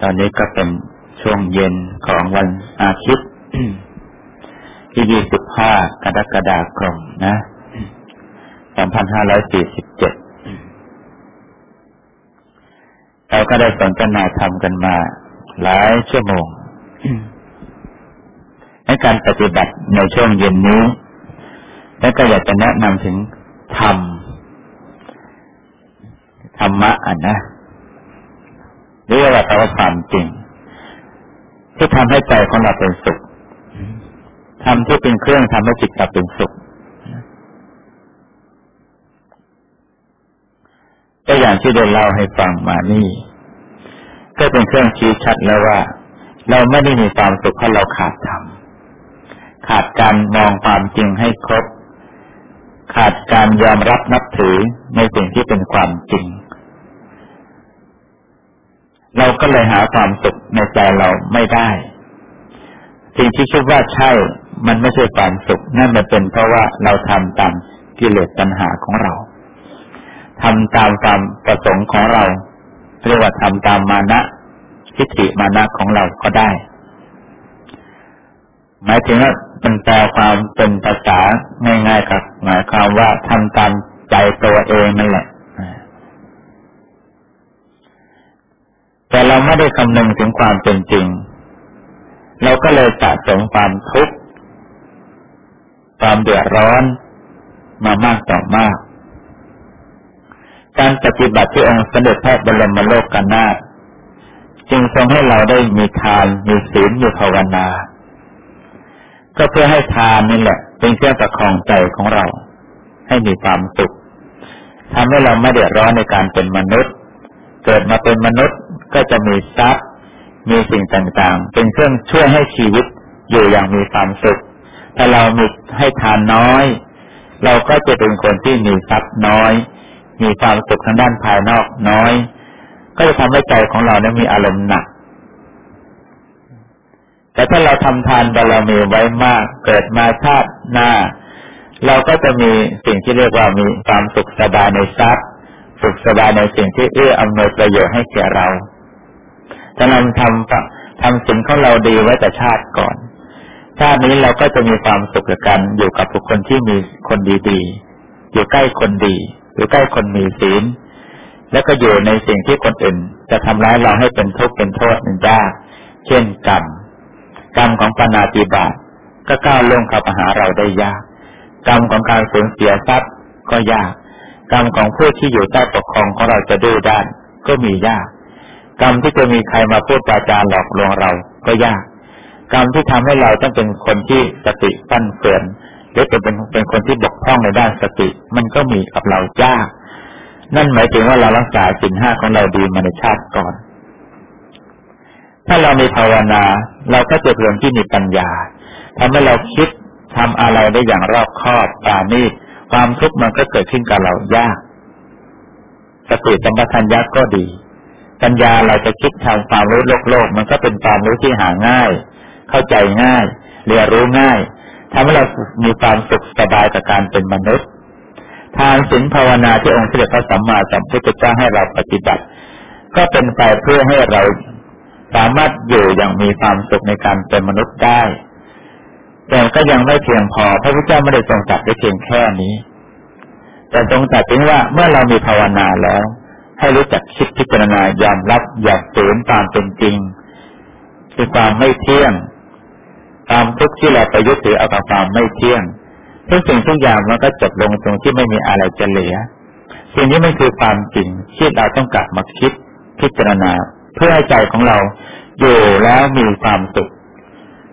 ตอนนี้ก็เป็นช่วงเย็นของวันอาทิตย์ที่ยี่สิบห้ากรกฎาคมนะสองพันห้าร้อยสี่สิบเจ็ดเราก็ได้สนทนาธรรมกันมา หลายชั่วโมง ในการปฏิบัติในช่วงเย็นนี้ แล้วก็อยากจะแนะนำถึงธรรม ธรรมะอะนะ เรียกว่าความจริง ที่ทำให้ใจของเราเป็นสุขทำที่เป็นเครื่องทำให้จิตเราเป็นสุขก็อย่างที่ได้เล่าให้ฟังมานี่ ก็เป็นเครื่องชี้ชัดแล้วว่า เราไม่ได้มีความสุขเพราะเราขาดธรรมขาดการมองความจริงให้ครบ ขาดการยอมรับนับถือในสิ่งที่เป็นความจริง เราก็เลยหาความสุขในใจเราไม่ได้ สิ่งที่คิดว่าใช่ มันไม่ใช่ความสุข นั่นมันเป็นเพราะว่าเราทำตามกิเลสตัณหาของเราทำตามความประสงค์ของเราเรียกว่าทำตามมานะทิฏฐิมานะของเราก็ได้ หมายถึงว่าเป็นแปลความเป็นภาษาง่ายๆครับหมายความว่าทำตามใจตัวเองนั่นแหละ แต่ เราไม่ได้คำนึงถึงความเป็นจริง เราก็เลยสะสมความทุกข์ความเดือดร้อนมามากต่อมาก การปฏิบัติที่องค์สมเด็จพระบรมโลกกนาถจึงทรงให้เราได้มีทาน มีศีล มีภาวนา ก็เพื่อให้ทานนี่แหละ เป็นเครื่องประคองใจของเรา ให้มีความสุขทำให้เราไม่เดือดร้อนในการเป็นมนุษย์ เกิดมาเป็นมนุษย์ ก็จะมีทรัพย์มีสิ่งต่างๆ เป็นเครื่องช่วยให้ชีวิตอยู่อย่างมีความสุข ถ้าเรามีให้ทานน้อย เราก็จะเป็นคนที่มีทรัพย์น้อย มีความสุขทางด้านภายนอกน้อย ก็จะทำให้ใจของเราเนี่ยมีอารมณ์หนัก แต่ถ้าเราทำทานบารมีไว้มาก เกิดมาชาติหน้า เราก็จะมีสิ่งที่เรียกว่ามีความสุขสบายในทรัพย์สุขสบายในสิ่งที่เอื้ออำนวยประโยชน์ให้แก่เรา ถ้าเราทำทำสิ่งของเราดีไว้แต่ชาติก่อน ชาตินี้เราก็จะมีความสุขกับกันอยู่กับบุคคลที่มีคนดีๆ อยู่ใกล้คนดี อยู่ใกล้คนมีศีล แล้วก็อยู่ในสิ่งที่คนอื่น จะทำร้ายเราให้เป็นทุกข์เป็นโทษมันยาก เช่นกรรม กรรมของปานาติบาตก็ก้าวล่วงเข้ามาหาเราได้ยาก กรรมของการสูญเสียทรัพย์ก็ยาก กรรมของผู้ที่อยู่ใต้ปกครองของเราจะดื้อด้านก็มียาก กรรมที่จะมีใครมาพูดปาจาหลอกลวงเราก็ยาก กรรมที่ทำให้เราต้องเป็นคนที่สติปั้นเฟือนหรือเป็นเป็นคนที่บกพร่องในด้านสติ มันก็มีกับเรายาก นั่นหมายถึงว่าเรารักษาสินห้าของเราดีมาในชาติก่อน ถ้าเรามีภาวนา เราก็จะเพิ่มที่มีปัญญาทำให้เราคิดทำอะไรได้อย่างรอบคอบปราณีตความทุกข์มันก็เกิดขึ้นกับเรายาก สติสัมปชัญญะก็ดี ปัญญาเราจะคิดทางความรู้โลกโลก มันก็เป็นความรู้ที่หาง่าย เข้าใจง่าย เรียนรู้ง่ายทำให้เรามีความสุขสบายกับการเป็นมนุษย์ ทานศีลภาวนาที่องค์เสด็จพระสัมมาสัมพุทธเจ้าให้เราปฏิบัติ ก็เป็นไปเพื่อให้เราสามารถอยู่อย่างมีความสุขในการเป็นมนุษย์ได้ แต่ก็ยังไม่เพียงพอ พระพุทธเจ้าไม่ได้ทรงตัดไว้เพียงแค่นี้ แต่ทรงตัดถึงว่าเมื่อเรามีภาวนาแล้ว ให้รู้จักคิดพิจารณายอมรับอย่างฝืนตามเป็นจริง คือความไม่เที่ยงความทุกที่เราไปยึดถือเอากับความไม่เที่ยงทุกสิ่งทุกอย่างมันก็จบลงตรงที่ไม่มีอะไรจะเหลือ สิ่งนี้มันคือความจริงที่เราต้องกลับมาคิดพิจารณา เพื่อให้ใจของเราอยู่แล้วมีความสุข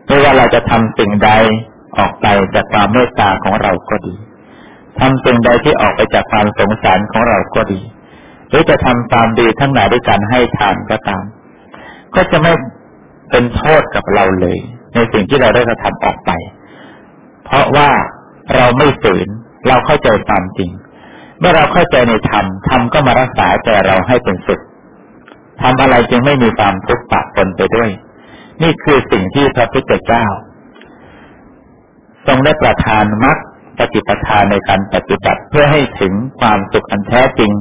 ไม่ว่าเราจะทำสิ่งใดออกไปจากความเมตตาของเราก็ดีทำสิ่งใดที่ออกไปจากความสงสารของเราก็ดี หรือจะทำตามดีทั้งหลายด้วยการให้ทานก็ตาม ก็จะไม่เป็นโทษกับเราเลย ในสิ่งที่เราได้กระทำออกไป เพราะว่าเราไม่ฝืนเราเข้าใจความจริง เมื่อเราเข้าใจในธรรมธรรมก็มารักษาใจเราให้เป็นสุขทำอะไรจึงไม่มีความทุกข์ปะปนไปด้วย นี่คือสิ่งที่พระพุทธเจ้า ทรงได้ประทานมรรคปฏิปทาในการปฏิบัติเพื่อให้ถึงความสุขอันแท้จริง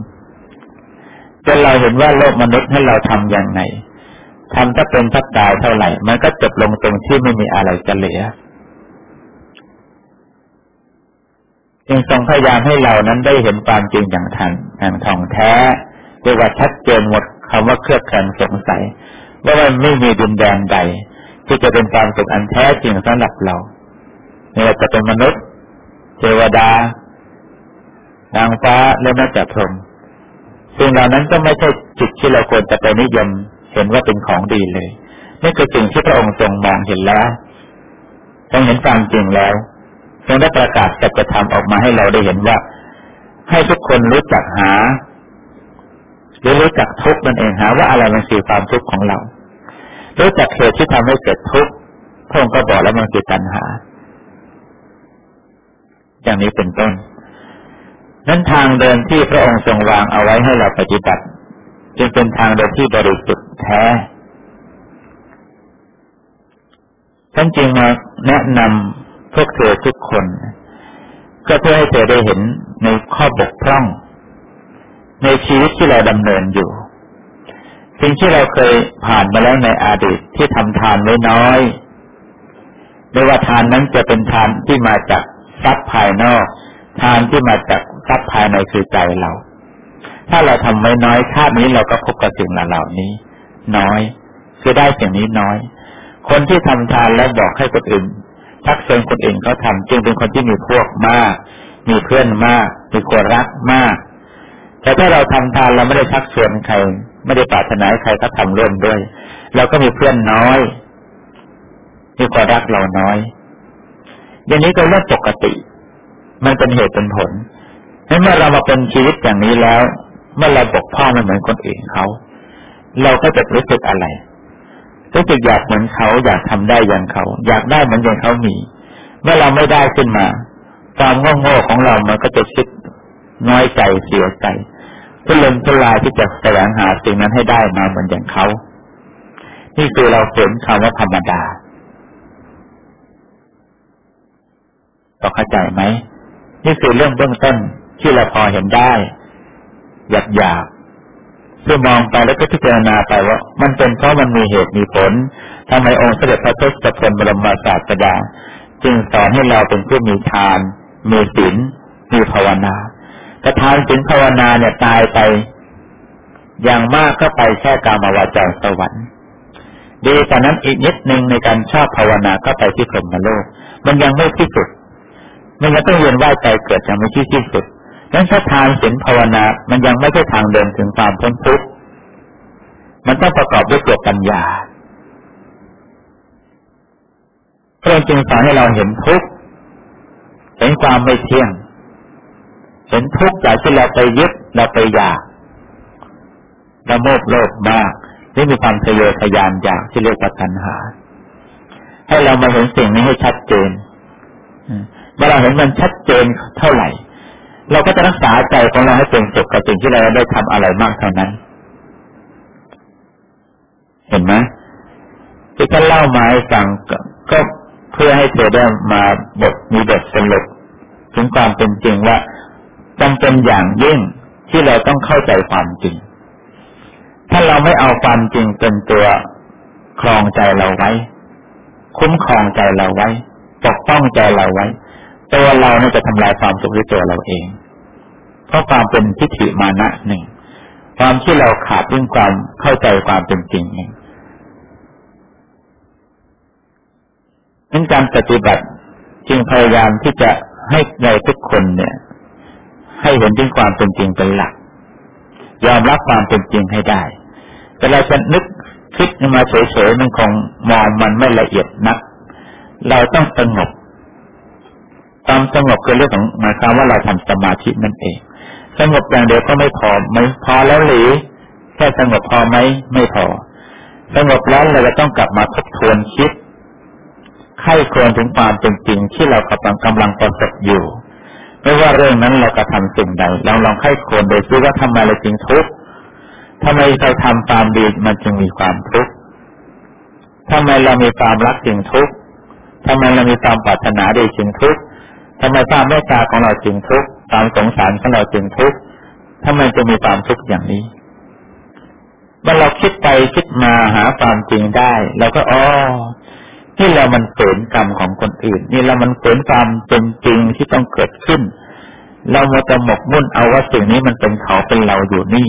จนเราเห็นว่าโลกมนุษย์ให้เราทำอย่างไงทำถ้าเป็นทักตายเท่าไหร่ มันก็จบลงตรงที่ไม่มีอะไรจะเหลือจึงทรงพยายามให้เรานั้นได้เห็นความจริงอย่างทันอย่างท่องแท้เรียกว่าชัดเจนหมดคำว่าเครือบแคลงสงสัยว่ามันไม่มีดินแดนใด ที่จะเป็นความสุขอันแท้จริงสำหรับเราไม่ว่าจะเป็นมนุษย์ เทวดานางฟ้าและแม้แต่พรหม สิ่งเหล่านั้นก็ไม่ใช่จิตที่เราควรจะไปนิยมเห็นว่าเป็นของดีเลยนี่คือสิ่งที่พระองค์ทรงมองเห็นแล้วทรงเห็นความจริงแล้วทรงได้ประกาศจัจธรรมออกมาให้เราได้เห็นว่า ให้ทุกคนรู้จักหาหรือรู้จักทุกข์นั่นเองหาว่าอะไรมันคือความทุกข์ของเรา รู้จักเหตุที่ทำให้เกิดทุกข์พระองค์ก็บอกแล้วมันคือตัณหา อย่างนี้เป็นต้น นั้นทางเดินที่พระองค์ทรงวางเอาไว้ให้เราปฏิบัติ จึงเป็นทางเดินที่บริสุทธิ์แท้ท่านจึงมาแนะนำพวกเธอทุกคน ก็เพื่อให้เธอได้เห็นในข้อบกพร่อง ในชีวิตที่เราดำเนินอยู่ สิ่งที่เราเคยผ่านมาแล้วในอดีตที่ทำทานไว้น้อยไม่ว่าทานนั้นจะเป็นทานที่มาจากทรัพย์ภายนอก ทานที่มาจาก ทรัพย์ภายในคือใจเรา ถ้าเราทำไว้น้อยชาตินี้เราก็พบกับสิ่งเหล่านี้ น้อย คือได้สิ่งนี้น้อย คนที่ทำทานแล้วบอกให้คนอื่นทักเชิญคนอื่นเขาทำจึงเป็นคนที่มีพวกมาก มีเพื่อนมาก มีคนรักมาก แต่ถ้าเราทำทานเราไม่ได้ชักชวนใคร ไม่ได้ปรารถนาใครก็ทำร่วมด้วยเราก็มีเพื่อนน้อย มีความรักเราน้อย อย่างนี้ก็เรื่องปกติ มันเป็นเหตุเป็นผล เมื่อเรามาเป็นชีวิตอย่างนี้แล้ว เมื่อเราบกพร่องไม่เหมือนคนอื่นเขา เราก็จะรู้สึกอะไรรู้สึกอยากเหมือนเขาอยากทำได้อย่างเขา อยากได้เหมือนอย่างเขามี เมื่อเราไม่ได้ขึ้นมา ความโง่ของเรามันก็จะคิดน้อยใจเสียใจทุรนทุรายที่จะแสวงหาสิ่งนั้นให้ได้มาเหมือนอย่างเขา นี่คือเราเห็นคำว่าธรรมดาต้อเข้าใจไหม นี่คือเรื่องเบื้องต้น ที่เราพอเห็นได้หยาบหยาบเพื่อมองไปแล้วก็พิจารณาไปว่า มันเป็นเพราะมันมีเหตุมีผลทำไมองค์เสด็จพระทศพลบรมศาสดาจึงสอนให้เราเป็นผู้มีทาน มีศีลมีภาวนาแต่ทานศีลภาวนาเนี่ยตายไป อย่างมากก็ไปแค่กามาวาจรสวรรค์ดีแต่นั้นอีกนิดหนึ่งในการชอบภาวนาก็ไปที่พรหมโลก มันยังไม่ที่สุด มันยังต้องเวียนว่ายใจเกิดยังไม่ที่ที่สุด นั้นถ้าทานศีลภาวนา มันยังไม่ใช่ทางเดินถึงความพ้นทุกข์ มันต้องประกอบด้วยตัวปัญญาพระองค์จึงสอนให้เราเห็นทุกข์ เห็นความไม่เที่ยง เห็นทุกข์จากที่เราไปยึดเราไปอยากเราโมกโลภมากนี่มีความทะเยอทะยานอยากที่เรียกว่าตัณหา ให้เรามาเห็นสิ่งนี้ให้ชัดเจนเมื่อเราเห็นมันชัดเจนเท่าไหร่ เราก็จะรักษาใจของเราให้เป็นสุขกับสิ่งที่เราได้ทำอะไรมากเท่านั้น เห็นไหมที่ท่านเล่ามาให้ฟังก็เพื่อให้เธอได้มาบทมีบทสรุปถึงความเป็นจริงว่าจำเป็นอย่างยิ่งที่เราต้องเข้าใจความจริง ถ้าเราไม่เอาความจริงเป็นตัวครองใจเราไว้ คุ้มครองใจเราไว้ ปกป้องใจเราไว้ ตัวเราเนี่ยจะทำลายความสุขด้วยตัวเราเอง เพราะความเป็นทิฏฐิมานะหนึ่งความที่เราขาดเรื่องความเข้าใจความเป็นจริงเองนั้นการปฏิบัติจึงพยายามที่จะให้ในทุกคนเนี่ย ให้เห็นถึงความเป็นจริงเป็นหลัก ยอมรับความเป็นจริงให้ได้ แต่เราจะนึกคิดมาเฉยๆมันคงมองมันไม่ละเอียดนัก เราต้องสงบ ความสงบคือเรื่องของหมายความว่าเราทำสมาธินั่นเอง สงบอย่างเดียวก็ไม่พอไม่พอแล้วหรือแค่สงบพอไหมไม่พอ สงบแล้วเราจะต้องกลับมาทบทวนคิดไข้ควรถึงความเป็นจริงที่เรากำลังกำลังประสบอยู่ ไม่ว่าเรื่องนั้นเรากระทำสิ่งใดเราลองให้ควรโดยซิว่าทำไมเราจึงทุกข์ทำไมเราทำความดีมันจึงมีความทุกข์ทำไมเรามีความรักจึงทุกข์ทำไมเรามีความปรารถนาดีจึงทุกข์ ทำไมความเมตตาของเราจึงทุกข์ความสงสารของเราจึงทุกข์ทำไมจะมีความทุกข์อย่างนี้เมื่อเราคิดไปคิดมาหาความจริงได้เราก็อ๋อนี่เรามันฝืนกรรมของคนอื่น นี่เรามันฝืนความเป็นจริงที่ต้องเกิดขึ้น เรามจะหมกมุ่นเอาว่าสิ่งนี้มันเป็นเขาเป็นเราอยู่นี่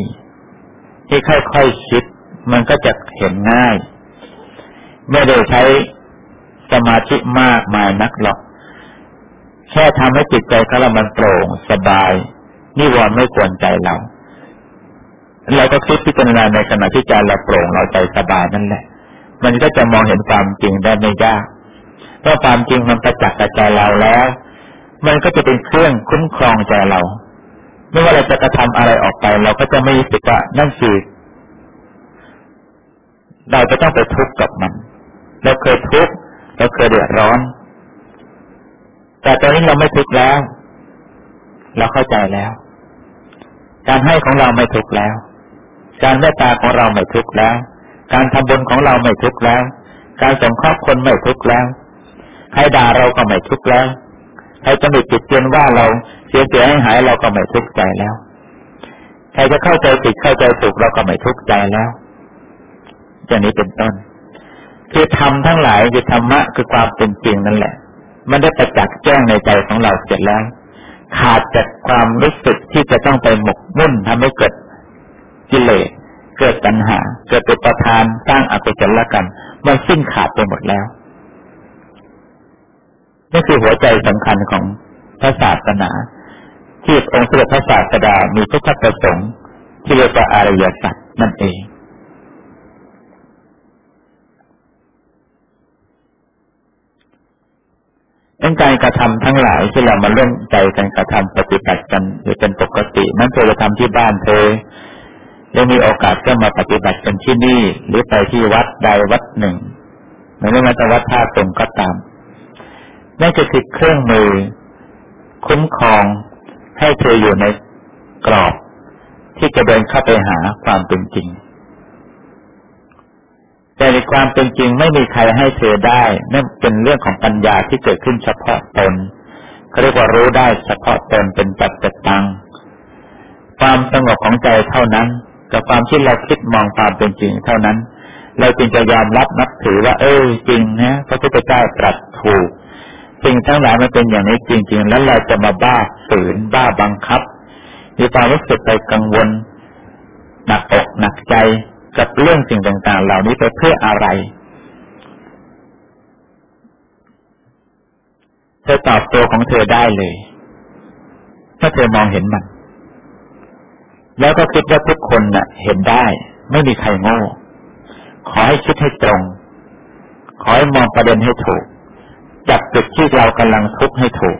ที่ค่อยๆคคิด มันก็จะเห็นง่าย ไม่ได้ใช้สมาธิมากมายนักหรอก แค่ทำให้จิตใจของเรามันโปร่งสบายนิวรณ์ไม่ควรใจเราเราก็คิดพิจารณาในขณะที่ใจเราโปร่งเราใจสบายนั่นแหละ มันก็จะมองเห็นความจริงได้ไม่ยากเพราะความจริงมันประจักษ์กับใจเราแล้ว มันก็จะเป็นเครื่องคุ้มครองใจเรา ไม่ว่าเราจะกระทำอะไรออกไป เราก็จะไม่รู้สึกว่านั่นคือเราจะต้องไปทุกข์กับมัน เราเคยทุกข์เราเคยเดือดร้อน แต่ตอนนี้เราไม่ทุกข์แล้ว เราเข้าใจแล้ว การให้ของเราไม่ทุกข์แล้ว การเมตตาของเราไม่ทุกข์แล้ว การทำบุญของเราไม่ทุกข์แล้ว การสงเคราะห์คนไม่ทุกข์แล้ว ใครด่าเราก็ไม่ทุกข์แล้ว ใครจะมีจิตเตือนว่าเราเสียเสียให้หายเราก็ไม่ทุกข์ใจแล้ว ใครจะเข้าใจผิดเข้าใจถูกเราก็ไม่ทุกข์ใจแล้วอย่างนี้เป็นต้น คือธรรมทั้งหลายคือธรรมะคือความเป็นจริงนั่นแหละ มันได้ประจักษ์แจ้งในใจของเราเสร็จแล้ว ขาดจากความรู้สึกที่จะต้องไปหมกมุ่นทำให้เกิดกิเลสเกิดปัญหา เกิดเป็นประธานสร้างอกุศลกรรมมันสิ้นขาดไปหมดแล้วนี่คือหัวใจสำคัญของพระศาสนาที่องค์สมเด็จพระศาสดามีพุทธประสงค์ที่เรียกว่าอริยสัจนั่นเอง เรื่องการกระทำทั้งหลายที่เรามาเล่นใจกันกระทำปฏิบัติกันหรือเป็นปกตินั้นเธอจะทำที่บ้านเธอได้มีโอกาสก็มาปฏิบัติกันที่นี่ หรือไปที่วัดใดวัดหนึ่งหรือมาตวัดท่าตรงก็ตามนั่นก็คือเครื่องมือ คุ้มครองให้เธออยู่ในกรอบ ที่จะเดินเข้าไปหาความเป็นจริง แต่ในความเป็นจริงไม่มีใครให้เธอได้ นั่นเป็นเรื่องของปัญญาที่เกิดขึ้นเฉพาะตนเขาเรียกว่ารู้ได้เฉพาะตนเป็นปัจจตัง ความสงบของใจเท่านั้น กับความที่เราคิดมองความเป็นจริงเท่านั้น เราจึงจะยอมรับนับถือว่า เออจริงนะพระพุทธเจ้าตรัสถูกสิ่งทั้งหลายมันเป็นอย่างนี้จริง ๆ แล้วเราจะมาบ้าฝืนบ้าบังคับมีความรู้สึกไปกังวลหนักอกหนักใจ กับเรื่องสิ่งต่างๆ เหล่านี้ไปเพื่ออะไร เธอตอบตัวของเธอได้เลย ถ้าเธอมองเห็นมัน แล้วก็คิดว่าทุกคนน่ะ เห็นได้ ไม่มีใครโง่ ขอให้คิดให้ตรง ขอให้มองประเด็นให้ถูก จับจุดที่เรากำลังทุกข์ให้ถูก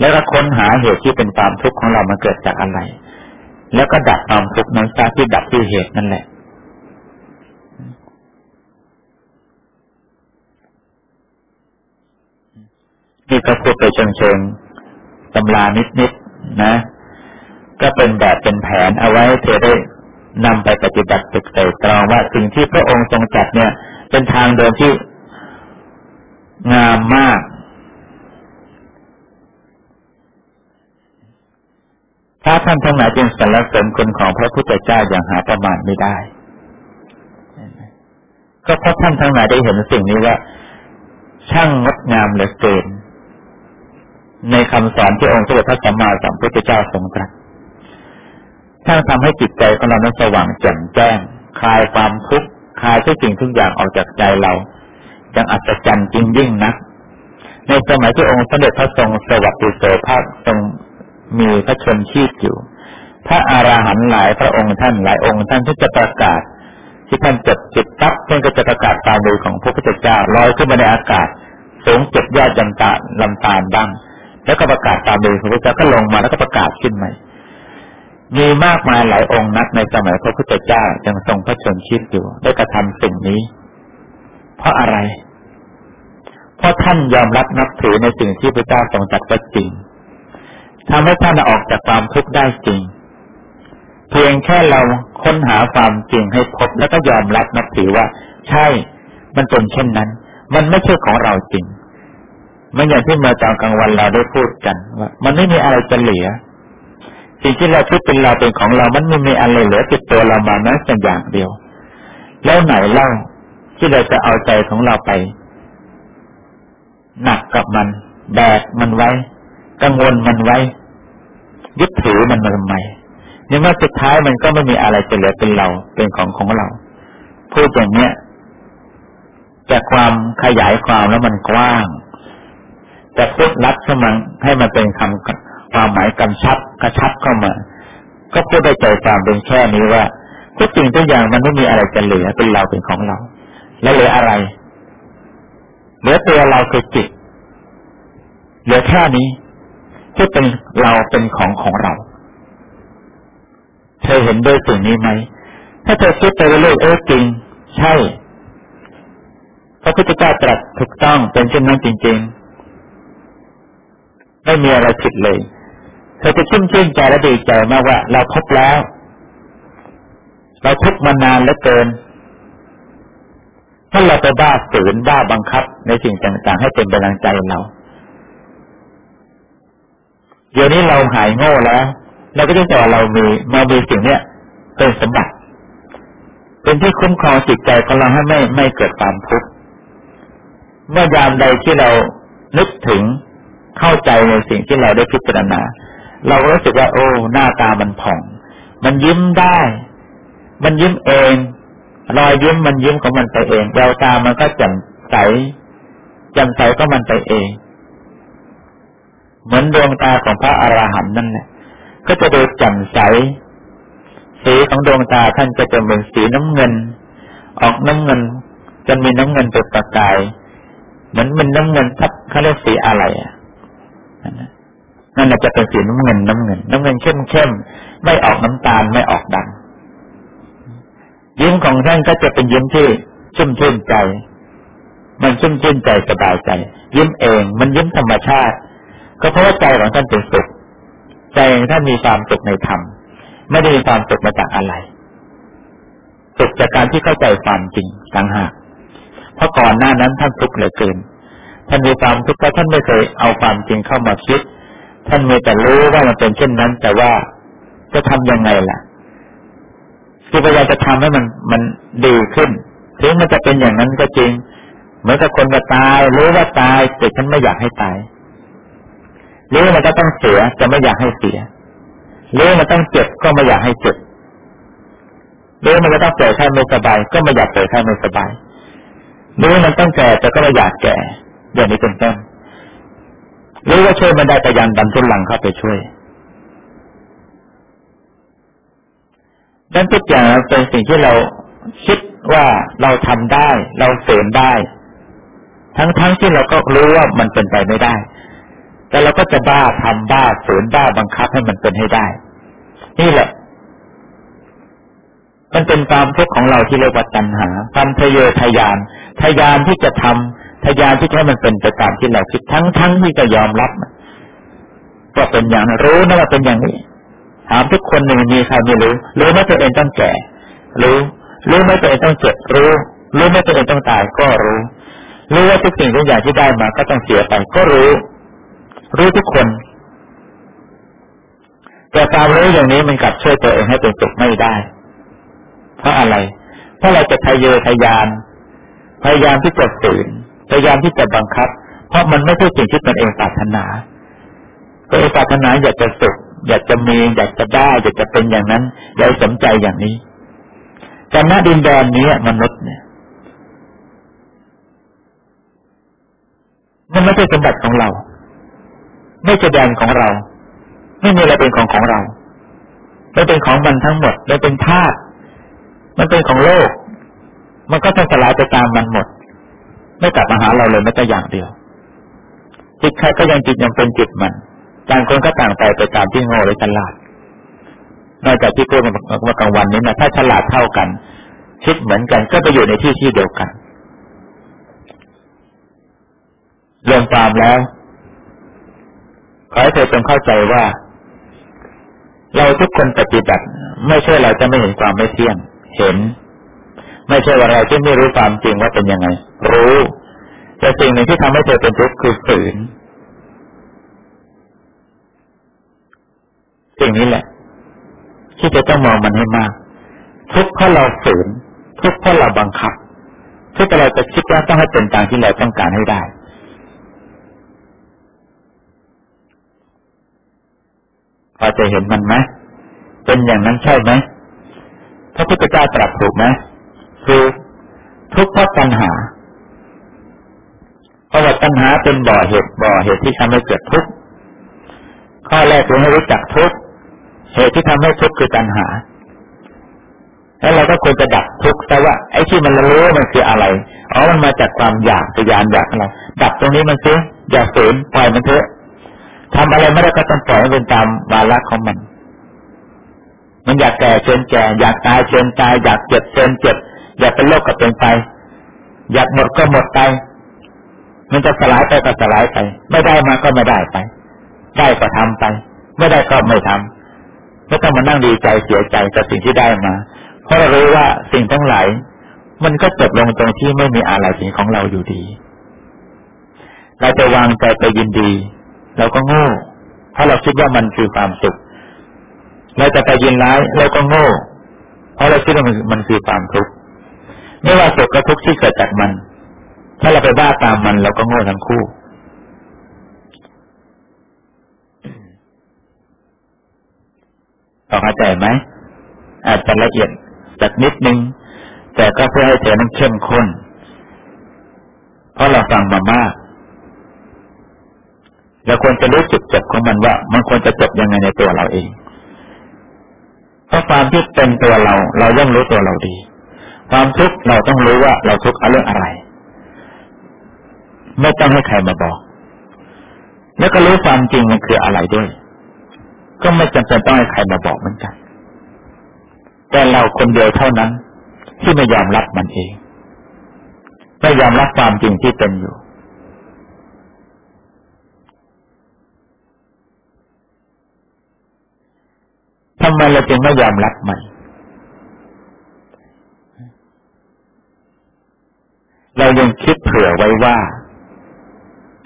แล้วก็ค้นหาเหตุที่เป็นความทุกข์ของเรามันเกิดจากอะไรแล้วก็ดับความทุกข์นั้นซะที่ดับที่เหตุนั่นแหละ นี่ก็พูดไปเชิงเชิงตำรานิดๆนะ ก็เป็นแบบเป็นแผนเอาไว้เธอได้นำไปปฏิบัติตึกเตตรองว่าสิ่งที่พระองค์ทรงจัดเนี่ย เป็นทางเดินที่งามมาก ถ้าท่านทั้งหลายจึงสรรเสริญคุณของพระพุทธเจ้าอย่างหาประมาณไม่ได้ ก็เพราะท่านทั้งหลายได้เห็นสิ่งนี้ว่า ช่างงดงามเหลือเกิน ในคำสอนที่องค์สมเด็จพระสัมมาสัมพุทธเจ้าทรงตรัสช่างทำให้จิตใจของเรานั้นสว่างแจ่มแจ้ง คลายความทุกข์คลายทุกสิ่งทุกอย่างออกจากใจเรายังอัศจรรย์จริงยิ่งนักในสมัยที่องค์สมเด็จพระทรงสวัสดิโสภาคทรงมีพระชนชีพอยู่พระอาราหันต์หลายพระองค์ท่านหลายองค์ท่านที่จะประกาศ ที่ท่านจดจิตตับท่านก็จะประกาศตามมือของพระพุทธเจ้าลอยขึ้นมาในอากาศสูงเจ็ดยอดยันตาลำตาลบ้าง แล้วก็ประกาศตามมือพระพุทธเจ้าก็ลงมาแล้วก็ประกาศขึ้นใหม่มีมากมายหลายองค์นักในสมัยพระพุทธเจ้ายังทรงพระชนชีพอยู่ได้กระทำสิ่งนี้ เพราะอะไร เพราะท่านยอมรับนับถือในสิ่งที่พระเจ้าทรงจัดว่าจริงทำให้ท่านออกจากความทุกข์ได้จริง เพียงแค่เราค้นหาความจริงให้พบแล้วก็ยอมรับนับถือว่า ใช่ มันเป็นเช่นนั้น มันไม่ใช่ของเราจริง มันอย่างที่มื่อตอนกลางวันเราได้พูดกันว่ามันไม่มีอะไรจะเหลือสิ่งที่เราคิดเป็นเราเป็นของเรา มันไม่มีอะไรเหลือติดตัวเรามาแม้แต่อย่างเดียว แล้วไหนเล่าที่เราจะเอาใจของเราไป หนักกับมันแบกมันไว้ กังวลมันไว้ ยึดถือมันมาทำไมในเมื่อสุดท้ายมันก็ไม่มีอะไรจะเหลือเป็นเรา เป็นของของเรา พูดอย่างเนี้ยจากความขยายความแล้วมันกว้าง จะพูดรัดเข้ามาให้มันเป็นคำความหมายกำชับกระชับเข้ามา ก็พูดได้ใจความเป็นแค่นี้ว่าทุกสิ่งทุกอย่างมันไม่มีอะไรจะเหลือเป็นเราเป็นของเรา แล้วเหลืออะไร เหลือตัวเราคือจิต เหลือแค่นี้ที่เป็นเราเป็นของของเรา เธอเห็นด้วยสิ่งนี้ไหม ถ้าเธอคิดไปเรื่อยเออจริง ใช่พระพุทธเจ้าตรัสถูกต้องเป็นเช่นนั้นจริง ๆ ไม่มีอะไรผิดเลยเธอจะชื่นชื่นใจและดีใจมากว่า เราพบแล้ว เราทุกมานานเหลือเกินถ้าเราไปบ้าฝืนบ้าบังคับ ในสิ่งต่างๆ ให้เป็นกำลังใจเราเดี๋ยวนี้เราหายโง่แล้วเราก็ต้องแต่เรามีมามีสิ่งเนี้ยเป็นสมบัติ เป็นที่คุ้มครองจิตใจของเราให้ไม่ไม่เกิดความทุกข์เมื่อยามใดที่เรานึกถึง เข้าใจในสิ่งที่เราได้พิจารณา เราก็รู้สึกว่า โอ้ หน้าตามันผ่อง มันยิ้มได้ มันยิ้มเอง รอยยิ้มมันยิ้มของมันไปเองแววตามันก็แจ่มใสแจ่มใสก็มันไปเอง เหมือนดวงตาของพระอราหันต์นั่นแหละก็จะดูแจ่มใส สีของดวงตาท่านก็จะเป็นสีน้ำเงิน ออกน้ำเงินจะมีน้ำเงินเป็นประกาย เหมือนมันน้ำเงินทับเขาเรียกสีอะไรอะ นั่นจะเป็นสีน้ำเงินน้ำเงิน น้ำเงินเข้มเข้มไม่ออกน้ำตาลไม่ออกดำยิ้มของท่านก็จะเป็นยิ้มที่ชุ่มชื่นใจ มันชุ่มชื่นใจสบายใจ ยิ้มเอง มันยิ้มธรรมชาติ ก็เพราะว่าใจของท่านเป็นสุขใจของท่านมีความสุขในธรรมไม่ได้มีความสุขมาจากอะไรสุขจากการที่เข้าใจความจริงต่างหากเพราะก่อนหน้านั้นท่านทุกข์เหลือเกิน ท่านมีความทุกข์เพราะท่านไม่เคยเอาความจริงเข้ามาคิด ท่านมีแต่รู้ว่ามันเป็นเช่นนั้น แต่ว่าจะทำยังไงล่ะ คือพยายามจะทำให้มันมันดีขึ้น ถึงมันจะเป็นอย่างนั้นก็จริง เหมือนกับคนจะตายรู้ว่าตายแต่ฉันไม่อยากให้ตายรู้มันก็ต้องเสียจะไม่อยากให้เสียรู้มันต้องเจ็บก็ไม่อยากให้เจ็บรู้มันก็ต้องเจ็บแค่ไม่สบาย ก็ไม่อยากเจ็บแค่ไม่สบายรู้มันต้องแก่แต่ก็ไม่อยากแก่ อย่างนี้เป็นต้นรู้ว่าช่วยมันได้แต่ยันดันทุนหลังเข้าไปช่วยนั้นทุกอย่างเป็นสิ่งที่เราคิดว่าเราทำได้ เราเสริมได้ ทั้งๆทที่เราก็รู้ว่ามันเป็นไปไม่ได้ แต่เราก็จะบ้าทำบ้าเสริมบ้าบังคับให้มันเป็นให้ได้ นี่แหละ มันเป็นความทุกข์ของเราที่เรียกว่าตัณหาความทะเยอทะยาน ทะยานที่จะท ทะยานที่ให้มันเป็นไปตามที่เราคิดทั้งๆทที่จะยอมรับว่าเป็นอย่างรู้นะว่าเป็นอย่างนี้ ถามทุกคนหนึ่งมีใครไม่รู้รู้ไหมตัวเองต้องแก่ รู้รู้ไหมตัวเองต้องเจ็บรู้รู้ไหมตัวเองต้องตายก็รู้รู้ว่าทุกสิ่งทุกอย่างที่ได้มาก็ต้องเสียไปก็รู้ รู้ทุกคน แต่ความรู้อย่างนี้มันกลับช่วยตัวเองให้เป็นสุขไม่ได้ เพราะอะไร เพราะเราจะทะเยอทะยาน พยายามที่จะฝืน พยายามที่จะบังคับ เพราะมันไม่ใช่สิ่งที่ตนเองปรารถนาตัวเองปรารถนาอยากจะสุขอยากจะมีอยากจะได้อยากจะเป็นอย่างนั้นอยากสนใจอย่างนี้แต่ณดินแดนนี้มนุษย์เนี่ยมันไม่ใช่สมบัติของเรา ไม่ใช่แดนของเรา ไม่มีอะไรเป็นของของเราไม่เป็นของมันทั้งหมดไม่เป็นธาตุมันเป็นของโลก มันก็ต้องสลายไปตามมันหมด ไม่กลับมาหาเราเลยแม้แต่อย่างเดียว จิตใครก็ยังจิตยังเป็นจิตมันต่างคนก็ต่างไปไปตามที่โง่หรือฉลาดนอกจากที่พูดมากลางวันนี้นะถ้าฉลาดเท่ากัน คิดเหมือนกันก็ไปอยู่ในที่ที่เดียวกันรวมตามแล้ว ขอให้เธอจงเข้าใจว่า เราทุกคนปฏิบัติ ไม่ใช่เราจะไม่เห็นความไม่เที่ยง เห็น ไม่ใช่ว่าเราจะไม่รู้ความจริงว่าเป็นยังไง รู้ แต่สิ่งหนึ่งที่ทำให้เธอเป็นทุกข์คือฝืน สิ่งนี้แหละ ที่จะต้องมองมันให้มาก ทุกข์เพราะเราฝืน ทุกข์เพราะเราบังคับ ทุกข์เราจะคิดว่าต้องให้เป็นตามที่เราต้องการให้ได้พอจะเห็นมันไหมเป็นอย่างนั้นใช่ไหมพระพุทธเจ้าตรัสถูกไหมคือทุกข์เพราะปัญหา เพราะว่าปัญหาเป็นบ่อเหตุบ่อเหตุที่ทำให้เกิดทุกข์ข้อแรกคือให้รู้จักทุกข์เหตุที่ทำให้ทุกข์คือปัญหา แล้วเราก็ควรจะดับทุกข์แต่ว่าไอ้ที่มันรู้มันคืออะไรอ๋อมันมาจากความอยากทยานอยากอะไรดับตรงนี้มันซิอย่าฝืนปล่อยมันเถอะทำอะไรไม่ได้ก็ต้องปล่อยให้เป็นตามวาระของมัน มันอยากแก่เชิญแก่ อยากตายเชิญตาย อยากเจ็บเชิญเจ็บ อยากเป็นโรคก็เป็นไป อยากหมดก็หมดไป มันจะสลายไปก็สลายไป ไม่ได้มาก็ไม่ได้ไป ได้ก็ทำไป ไม่ได้ก็ไม่ทำไม่ต้องมานั่งดีใจเสียใจกับสิ่งที่ได้มา เพราะเรารู้ว่าสิ่งทั้งหลายมันก็จบลงตรงที่ไม่มีอะไรเป็นของเราอยู่ดี เราจะวางใจไปยินดี เราก็โง่เพราะเราคิดว่ามันคือความสุข เราจะไปยินร้ายเราก็โง่ เพราะเราคิดว่ามันมันคือความทุกข์ไม่ว่าสุขกับทุกข์ที่เกิดจากมัน ถ้าเราไปบ้าตามมันเราก็โง่ทั้งคู่ ต่อเข้าใจไหม อาจจะละเอียดจากนิดนึง แต่ก็เพื่อให้เธอนั้นเข้มข้น เพราะเราฟังมามากเราควรจะรู้จุดจบของมันว่า มันควรจะจบยังไงในตัวเราเอง เพราะความที่เป็นตัวเรา เราย่อมรู้ตัวเราดี ความทุกข์เราต้องรู้ว่าเราทุกข์เรื่องอะไร ไม่ต้องให้ใครมาบอก แล้วก็รู้ความจริงมันคืออะไรด้วย ก็ไม่จำเป็นต้องให้ใครมาบอกเหมือนกัน แต่เราคนเดียวเท่านั้น ที่ไม่ยอมรับมันเอง ไม่ยอมรับความจริงที่เป็นอยู่ทำไมเราจึงไม่ยอมรับมัน เรายังคิดเผื่อไว้ว่า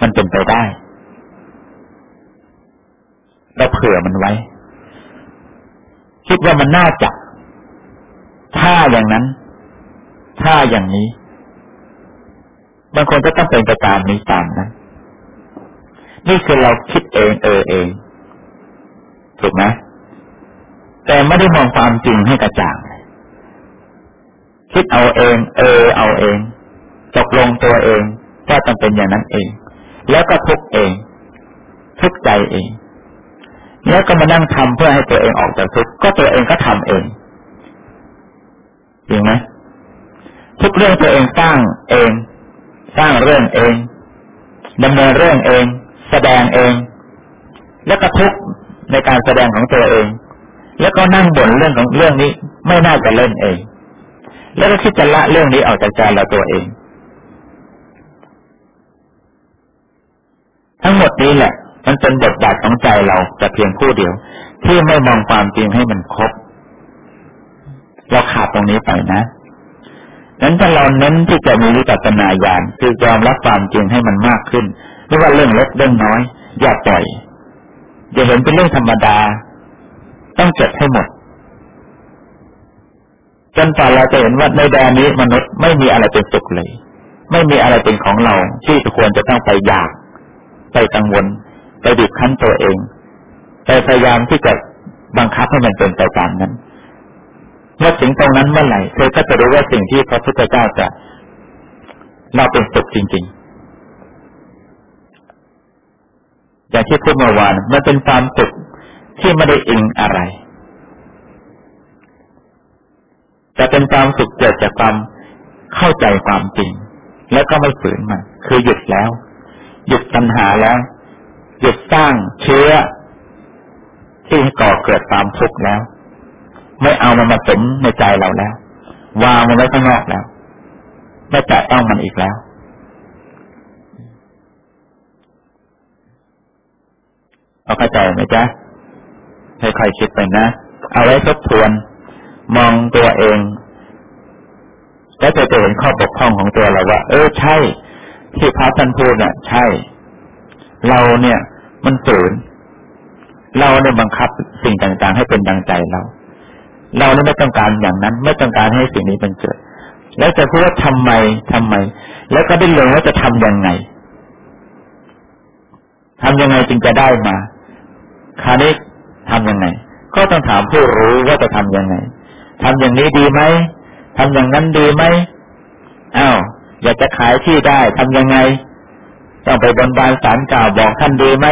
มันเป็นไปได้เราเผื่อมันไว้ คิดว่ามันน่าจะ ถ้าอย่างนั้น ถ้าอย่างนี้ บางคนก็ต้องเป็นไปตามนี้ตามนั้น นี่คือเราคิดเองเออเอง ถูกไหมแต่ไม่ได้มองความจริงให้กระจ่างคิดเอาเอง เออ เอาเอง ตกลงตัวเองก็ต้องเป็นอย่างนั้นเอง แล้วก็ทุกเอง ทุกใจเอง แล้วก็มานั่งทำเพื่อให้ตัวเองออกจากทุกข์ก็ตัวเองก็ทำเองจริงไหมทุกเรื่องตัวเองสร้างเอง สร้างเรื่องเองดำเนินเรื่องเอง แสดงเอง แล้วก็ทุกในการแสดงของตัวเอง แล้วก็นั่งบ่นเรื่องของเรื่องนี้ ไม่น่าจะเล่นเอง แล้วก็คิดจะละเรื่องนี้ออกจากใจเราตัวเอง ทั้งหมดนี้แหละ มันเป็นบทบาทของใจเราแต่เพียงผู้เดียว ที่ไม่มองความจริงให้มันครบ เราขาดตรงนี้ไปนะนั้นถ้าเราเน้นที่จะมีวิปัสสนาญาณคือยอมรับความจริงให้มันมากขึ้นไม่ว่าเรื่องเล็กเรื่องน้อย อย่าปล่อยอย่าเห็นเป็นเรื่องธรรมดา ต้องเก็บให้หมดจนกว่าเราจะเห็นว่าในแดนนี้มนุษย์ไม่มีอะไรเป็นสุขเลย ไม่มีอะไรเป็นของเราที่ควรจะต้องไปอยาก ไปกังวล ไปดิบคั้นตัวเอง ไปพยายามที่จะบังคับให้มันเป็นไปตามนั้นเมื่อถึงตรงนั้นเมื่อไหร่เธอก็จะรู้ว่าสิ่งที่พระพุทธเจ้าจะเราเป็นสุขจริงๆ อย่างที่พูดเมื่อวานมันเป็นความสุขที่ไม่ได้อิงอะไรแต่เป็นความสุขเกิดจากความเข้าใจความจริง แล้วก็ไม่ฝืนมัน คือหยุดแล้ว หยุดปัญหาแล้ว หยุดสร้างเชื้อ ที่ก่อเกิดความทุกข์แล้ว ไม่เอามันมาสมในใจเราแล้ว วางมันไว้ข้างนอกแล้ว ไม่แตะต้องมันอีกแล้วเอาเข้าใจไหมจ๊ะค่อยๆคิดไปนะ เอาไว้ทบทวน มองตัวเอง แล้วจะจะเห็นข้อบกพร่องของตัวเราว่า เออใช่ ที่พระท่านพูดเนี่ยใช่ เราเนี่ย มันฝืน เราเนี่ยบังคับสิ่งต่างๆ ให้เป็นดังใจเรา เราเนี่ยไม่ต้องการอย่างนั้น ไม่ต้องการให้สิ่งนี้เป็นเกิด แล้วจะพูดว่าทำไมทำไม แล้วก็ได้ลงว่าจะทํำยังไงทำยังไงจึงจะได้มาคราวนี้ทำยังไง ก็ต้องถามผู้รู้ว่าจะทํำยังไงทำอย่างนี้ดีไหมทำอย่างนั้นดีไหมอ้าว อยากจะขายที่ได้ทำยังไง ต้องไปบนบานสารกล่าวบอกท่านดีไหม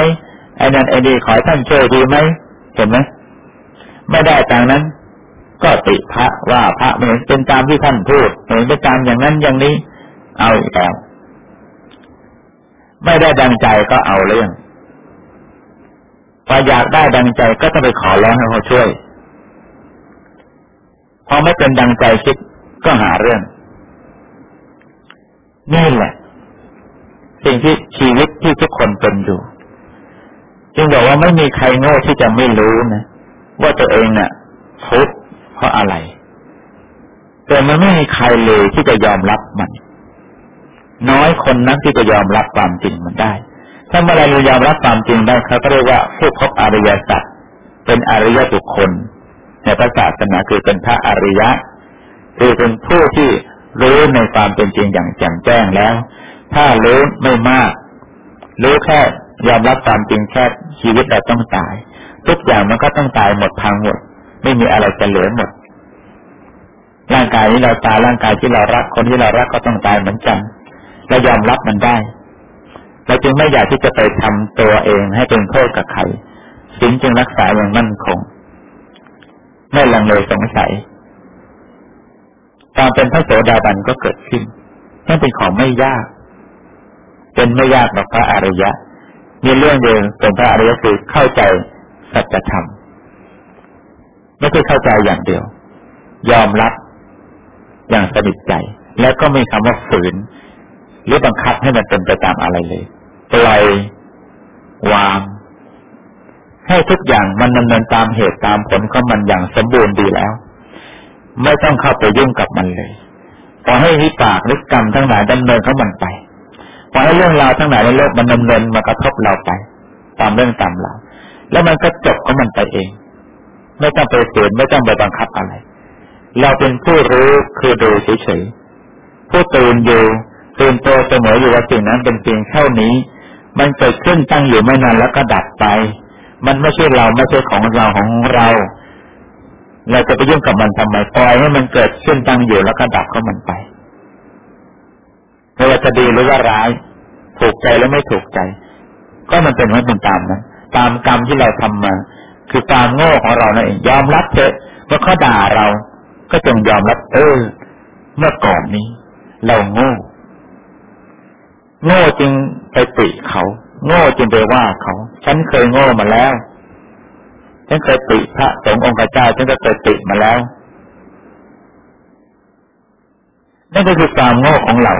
ไอ้นั่นไอ้นี่ขอท่านช่วยดีไหมเห็นไหมไม่ได้ตางนั้น ก็ติพระว่าพระไม่เห็นเป็นตามที่ท่านพูดเห็นเป็นตามอย่างนั้นอย่างนี้ เอาอีกแล้วไม่ได้ดังใจก็เอาเรื่องพออยากได้ดังใจก็ต้องไปขอร้องให้เขาช่วย พอไม่เป็นดังใจคิดก็หาเรื่อง นี่แหละ สิ่งที่ชีวิตที่ทุกคนเป็นอยู่จึงบอกว่าไม่มีใครโง่ที่จะไม่รู้นะว่าตัวเองเนะ่ะทุกข์เพราะอะไร แต่มันไม่มีใครเลยที่จะยอมรับมัน น้อยคนนักที่จะยอมรับความจริงมันได้ ถ้าเมื่อไรเรายอมรับความจริงได้เขาก็เรียกว่าผู้พบอริยสัจเป็นอริยบุคคลในพระศาสนาคือเป็นพระอริยะคือเป็นผู้ที่ รู้ในความเป็นจริงอย่างแจ่มแจ้งแล้ว ถ้ารู้ไม่มาก รู้แค่ยอมรับความจริงแค่ชีวิตเราต้องตาย ทุกอย่างมันก็ต้องตายหมดพังหมด ไม่มีอะไรจะเหลือหมด ร่างกายนี้เราตายร่างกายที่เรารักคนที่เรารักก็ต้องตายเหมือนกันเรายอมรับมันได้เราจึงไม่อยากที่จะไปทำตัวเองให้เป็นโทษกับใครสิ่งจึงรักษาอย่างมั่นคง ไม่ลังเลสงสัย ความเป็นพระโสดาบันก็เกิดขึ้นนั่นเป็นของไม่ยาก เป็นไม่ยากหรอกพระอริยะ มีเรื่องเดียวเป็นพระอริยะคือเข้าใจสัจธรรมไม่ใช่เข้าใจอย่างเดียว ยอมรับอย่างสนิทใจ แล้วก็ไม่คำว่าฝืน หรือบังคับให้มันเป็นไปตามอะไรเลยปล่อยวาง ให้ทุกอย่างมันดำเนินตามเหตุตามผลของมันอย่างสมบูรณ์ดีแล้ว ไม่ต้องเข้าไปยุ่งกับมันเลยปล่อยให้วิปากหรือกรรมทั้งหลายดำเนินเขามันไปปล่อยให้เรื่องราวทั้งหลายในโลกมันดำเนินมากระทบเราไป ตามเรื่องตามเราแล้วมันก็จบของมันไปเอง ไม่ต้องไปเสืนไม่ต้องไปบังคับอะไร เราเป็นผู้รู้คือดูเฉยๆผู้ตื่นอยู่ตื่นโตเสมออยู่ว่าสิ่งนั้นเป็นเพียงเท่านี้ มันเกิดขึ้นตั้งอยู่ไม่นานแล้วก็ดับไป มันไม่ใช่เราไม่ใช่ของเราของเรา เราจะไปยุ่งกับมันทำไมปล่อยให้มันเกิดขึ้นตั้งอยู่แล้วก็ดับเข้ามันไปไม่ว่าจะดีหรือว่าร้าย ถูกใจหรือไม่ถูกใจ ก็มันเป็นว่าเป็นตามนั้นตามกรรมที่เราทำมา คือความโง่ของเรานั่นเองยอมรับเถอะเมื่อเขาด่าเรา ก็จงยอมรับเออเมื่อก่อนนี้ เราโง่ โง่จึงไปติเขา โง่จึงไปว่าเขา ฉันเคยโง่มาแล้ว ฉันเคยติพระสงฆ์องค์กระเจ้าฉันก็เคยติมาแล้วนั่นก็คือความโง่ของเรา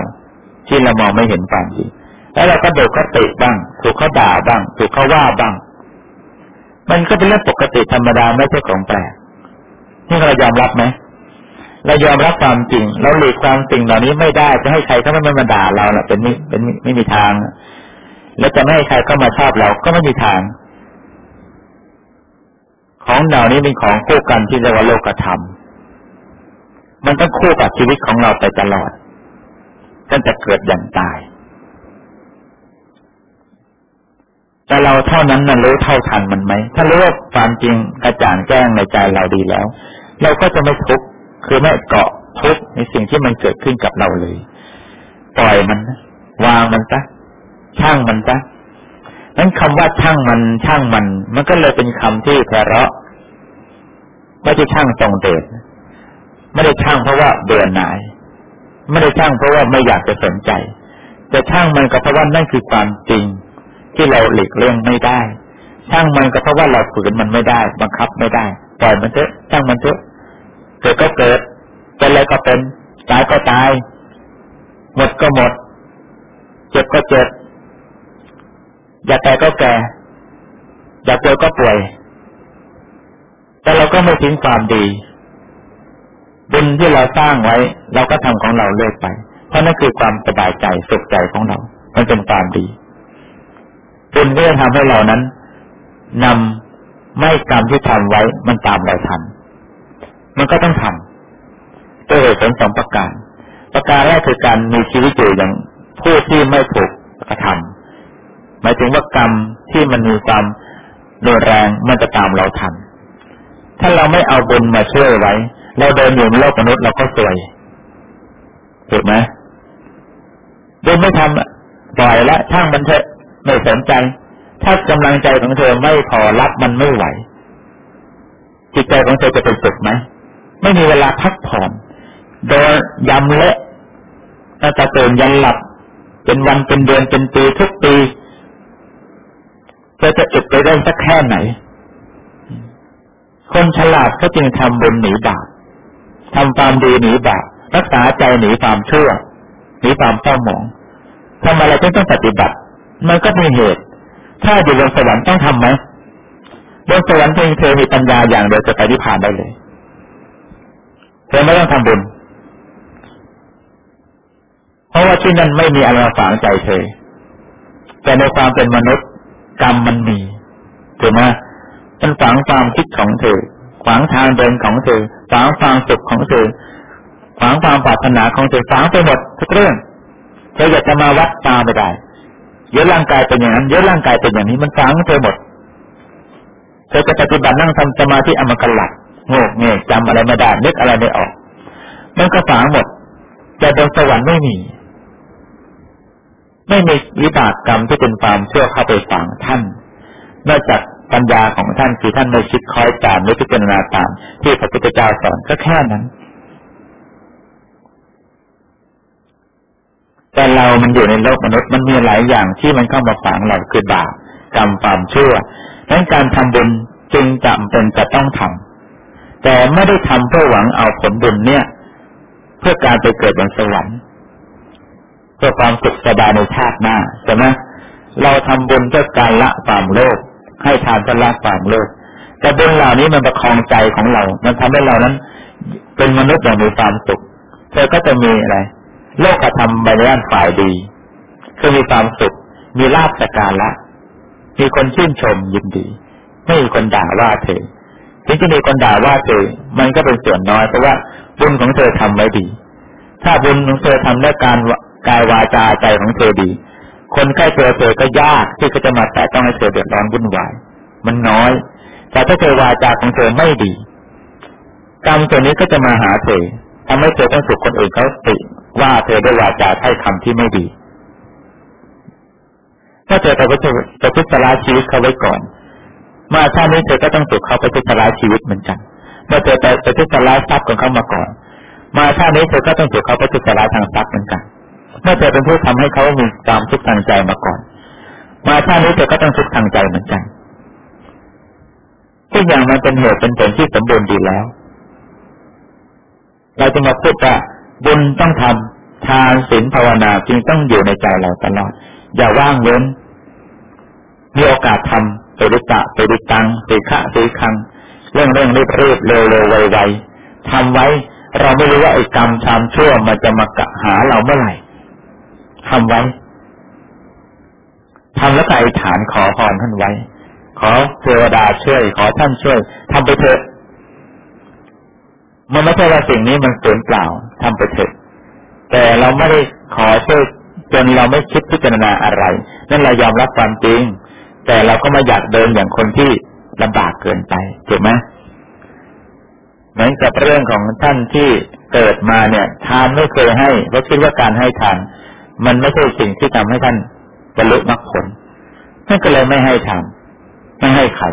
ที่เรามองไม่เห็นความจริงแล้วเราก็โดดก็ติบ้าง ถูกเขาด่าบ้าง ถูกเขาว่าบ้าง มันก็เป็นเรื่องปกติธรรมดาไม่ใช่ของแปลกนี่เรายอมรับไหมเรายอมรับความจริง เราหลีกความจริงเหล่านี้ไม่ได้จะให้ใครเข้าไม่มาด่าเราแหละเป็นไม่เป็นไม่มีทาง แล้วจะไม่ให้ใครเข้ามาชอบเราก็ไม่มีทาง ของเหล่านี้เป็นของคู่กันที่เรียกว่าโลกธรรม มันต้องคู่กับชีวิตของเราไปตลอดตั้งแต่เกิดยันตาย แต่เราเท่านั้นนั้นรู้เท่าทันมันไหม ถ้ารู้ว่าความจริงกระจ่างแจ้งในใจเราดีแล้ว เราก็จะไม่ทุกข์คือไม่เกาะทุกข์ในสิ่งที่มันเกิดขึ้นกับเราเลย ปล่อยมัน วางมันซะช่างมันซะ นั้นคำว่าช่างมันช่างมัน มันก็เลยเป็นคำที่แพเราะไม่ใช่ช่างตรงเดชไม่ได้ช่างเพราะว่าเบื่อหน่าย ไม่ได้ช่างเพราะว่าไม่อยากจะสนใจแต่ช่างมันก็เพราะว่านั่นคือความจริง ที่เราหลีกเลี่ยงไม่ได้ ช่างมันก็เพราะว่าเราฝืนมันไม่ได้ บังคับไม่ได้ปล่อยมันเถอะช่างมันเถอะเกิดก็เกิดเป็นอะไรก็เป็นตายก็ตาย หมดก็หมด เจ็บก็เจ็บ อยากแก่ก็แก่ อยากป่วยก็ป่วย แต่เราก็ไม่ทิ้งความดี บุญที่เราสร้างไว้ เราก็ทำของเราเลื่อไป เพราะนั่นคือความสบายใจสุขใจของเรา มันเป็นความดี บุญที่จะทำให้เรานั้นนำไม่กรรมที่ทำไว้ มันตามเราทันมันก็ต้องทำด้วยเหตุผลสองประการ ประการแรกคือการมีชีวิตอยู่อย่างผู้ที่ไม่ถูกกระทำ หมายถึงว่ากรรมที่มันมีความรุนแรงมันจะตามเราทันถ้าเราไม่เอาบุญมาช่วยไว้ เราเดินอยู่ในโลกมนุษย์เราก็สวยถูกไหมเดินไม่ทำปล่อยละช่างมันเถอะไม่สนใจ ถ้ากำลังใจของเธอไม่พอรับมันไม่ไหว จิตใจของเธอจะเป็นสุขไหมไม่มีเวลาพักผ่อนโดนยำเละตั้งแต่ตื่นยันหลับ เป็นวันเป็นเดือนเป็นปีทุกปี จะจะอึดไปได้สักแค่ไหน คนฉลาดก็จึงทำบุญหนีบาปทำความดีหนีบาปรักษาใจหนีความชั่วหนีความเศร้าหมองทำอะไรต้องต้องปฏิบัติ มันก็มีเหตุ ถ้าอยู่บนสวรรค์ต้องทำไหมบนสวรรค์เพียงเธอมีปัญญาอย่างเดียวจะไปนิพพานได้เลยเธอไม่ต้องทำบุญเพราะว่าที่นั่นไม่มีอะไรฝังใจเธอแต่ในความเป็นมนุษย์ กรรมมันมีถูกไหมมันฝังความคิดของเธอ ขวางทางเดินของเธอฝังความสุขของเธอขวางความปรารถนาของเธอฝังไปหมดทุกเรื่องเธออยากจะมาวัดตาไม่ได้เยอะร่างกายเป็นอย่างนั้นเยอะร่างกายเป็นอย่างนี้มันฝังเธอหมดเธอจะปฏิบัตินั่งทำสมาธิอมกหลักโง่เงียจำอะไรไม่ได้นึกอะไรไม่ออก มันก็ฝังหมดแต่บนสวรรค์ไม่มี ไม่มีวิบากกรรมที่เป็นความเชื่อเข้าไปฝังท่านนอกจากปัญญาของท่านคือท่านไม่คิดคอยตามไม่พิจารณาตาม ที่พระพุทธเจ้าสอนก็แค่นั้น แต่เรามันอยู่ในโลกมนุษย์มันมีหลายอย่างที่มันเข้ามาฝังเราคือบาปกรรมความชั่วดังนั้นการทำบุญจึงจำเป็นจะต้องทำแต่ไม่ได้ทำเพื่อหวังเอาผลบุญเนี่ย เพื่อการไปเกิดบนสวรรค์ เพื่อความสุขสบายในชาติหน้าใช่ไหมเราทำบุญเพื่อการละความโลภให้ทานเพื่อละความโลภแต่บุญเหล่านี้มันประคองใจของเรา มันทำให้เรานั้น เป็นมนุษย์อย่างมีความสุข เธอก็จะมีอะไร โลกธรรมใบด้านฝ่ายดีคือมีความสุข มีลาภสการละ มีคนชื่นชมยินดี ไม่มีคนด่าว่าเธอถึงจะมีคนด่าว่าเธอ มันก็เป็นส่วนน้อยเพราะว่าบุญของเธอทำไว้ดี ถ้าบุญของเธอทำด้วยการ กายวาจาใจของเธอดี คนใกล้ตัวเธอก็ยากที่จะมาแตะต้องให้เธอเดือดร้อนวุ่นวาย มันน้อย แต่ถ้าเธอวาจาของเธอไม่ดีกรรมตัวนี้ก็จะมาหาเธอทำให้เธอต้องถูกคนอื่นเขาติว่าเธอด้วยวาจาให้คำที่ไม่ดี ถ้าเธอไปประพฤติลาชีวิตเขาไว้ก่อนมาชาตินี้เธอก็ต้องถูกเขาไปทุจริตชีวิตเหมือนกันเมื่อเธอไปไปทุจริตทรัพย์ของเขามาก่อน มาชาตินี้เธอก็ต้องถูกเขาไปทุจริตทางทรัพย์เหมือนกัน เมื่อเธอเป็นผู้ทำให้เขามีความทุกข์ทางใจมาก่อน มาชาตินี้เธอก็ต้องทุกข์ทางใจเหมือนกันทุกอย่างมันเป็นเหตุเป็นผลที่สมบูรณ์ดีแล้ว เราจะมาพูดว่าบุญต้องทำทานศีลภาวนาจึงต้องอยู่ในใจเราตลอด อย่าว่างเว้น มีโอกาสทำปริตะไปริตังสิขะสิคังเรื่องเรื่องรีบรีบเร็วเร็วไวไวทำไว้ เราไม่รู้ว่าไอ้กรรมชามชั่วมันจะมากะหาเราเมื่อไหร่ ทำไว้ทำแล้วก็อธิษฐานขอพรท่านไว้ ขอเทวดาช่วย ขอท่านช่วยทำไปเถอะมันไม่ใช่ว่าสิ่งนี้มันเสื่อเปล่าทำไปเถอะแต่เราไม่ได้ขอช่วยจนเราไม่คิดพิจารณาอะไร นั่นเรายอมรับความจริง แต่เราก็ไม่อยากเดินอย่างคนที่ลำบากเกินไปถูกไหมเหมือนกับเรื่องของท่านที่เกิดมาเนี่ย ทานไม่เคยให้เพราะคิดว่าการให้ทาน มันไม่ใช่สิ่งที่ทำให้ท่านบรรลุมรรคผลท่านก็เลยไม่ให้ทาไม่ให้ใคร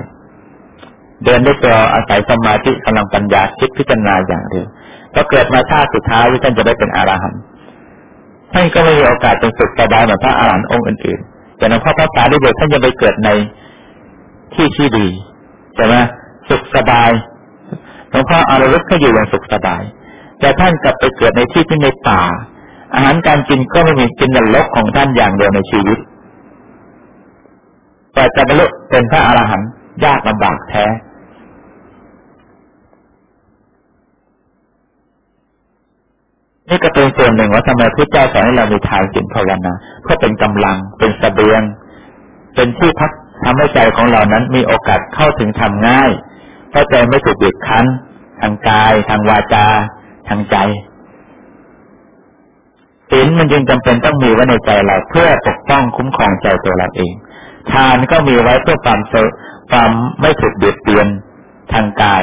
เดินด้วยตัวอาศัยสมาธิกำลังปัญญาคิดพิจารณาอย่างเดียวพอเกิดมาชาติสุดท้ายที่ท่านจะได้เป็นอรหันต์ท่านก็ไม่มีโอกาสเป็นสุขสบายเหมือนพระอรหันต์องค์อื่นๆ แต่หลวงพ่อพระสารีบุตรท่านจะไปเกิดในที่ที่ดีใช่ไหมสุขสบายหลวงพ่ออารลุกก็อยู่อย่างสุขสบาย แต่ท่านกลับไปเกิดในที่ที่ในป่า อาหารการกินก็ไม่มีกินนรกของท่านอย่างเดียวในชีวิต แต่จะบรรลุเป็นพระอรหันต์ยากลำบากแท้ นี่ก็เป็นส่วนหนึ่งว่าทำไมพระเจ้าสอนให้เรามีทานศีลภาวนาเพื่อเป็นกำลังเป็นสเสบียง เป็นที่พักทำให้ใจของเรานั้นมีโอกาสเข้าถึงทำง่ายเพราะใจไม่ถูกบีบคั้น ทางกาย ทางวาจา ทางใจ ศีลมันจึงจำเป็นต้องมีไว้ในใจเราเพื่อปกป้องคุ้มครองใจตัวเราเอง ทานก็มีไว้เพื่อความความไม่ถูกเบียดเบียนทางกาย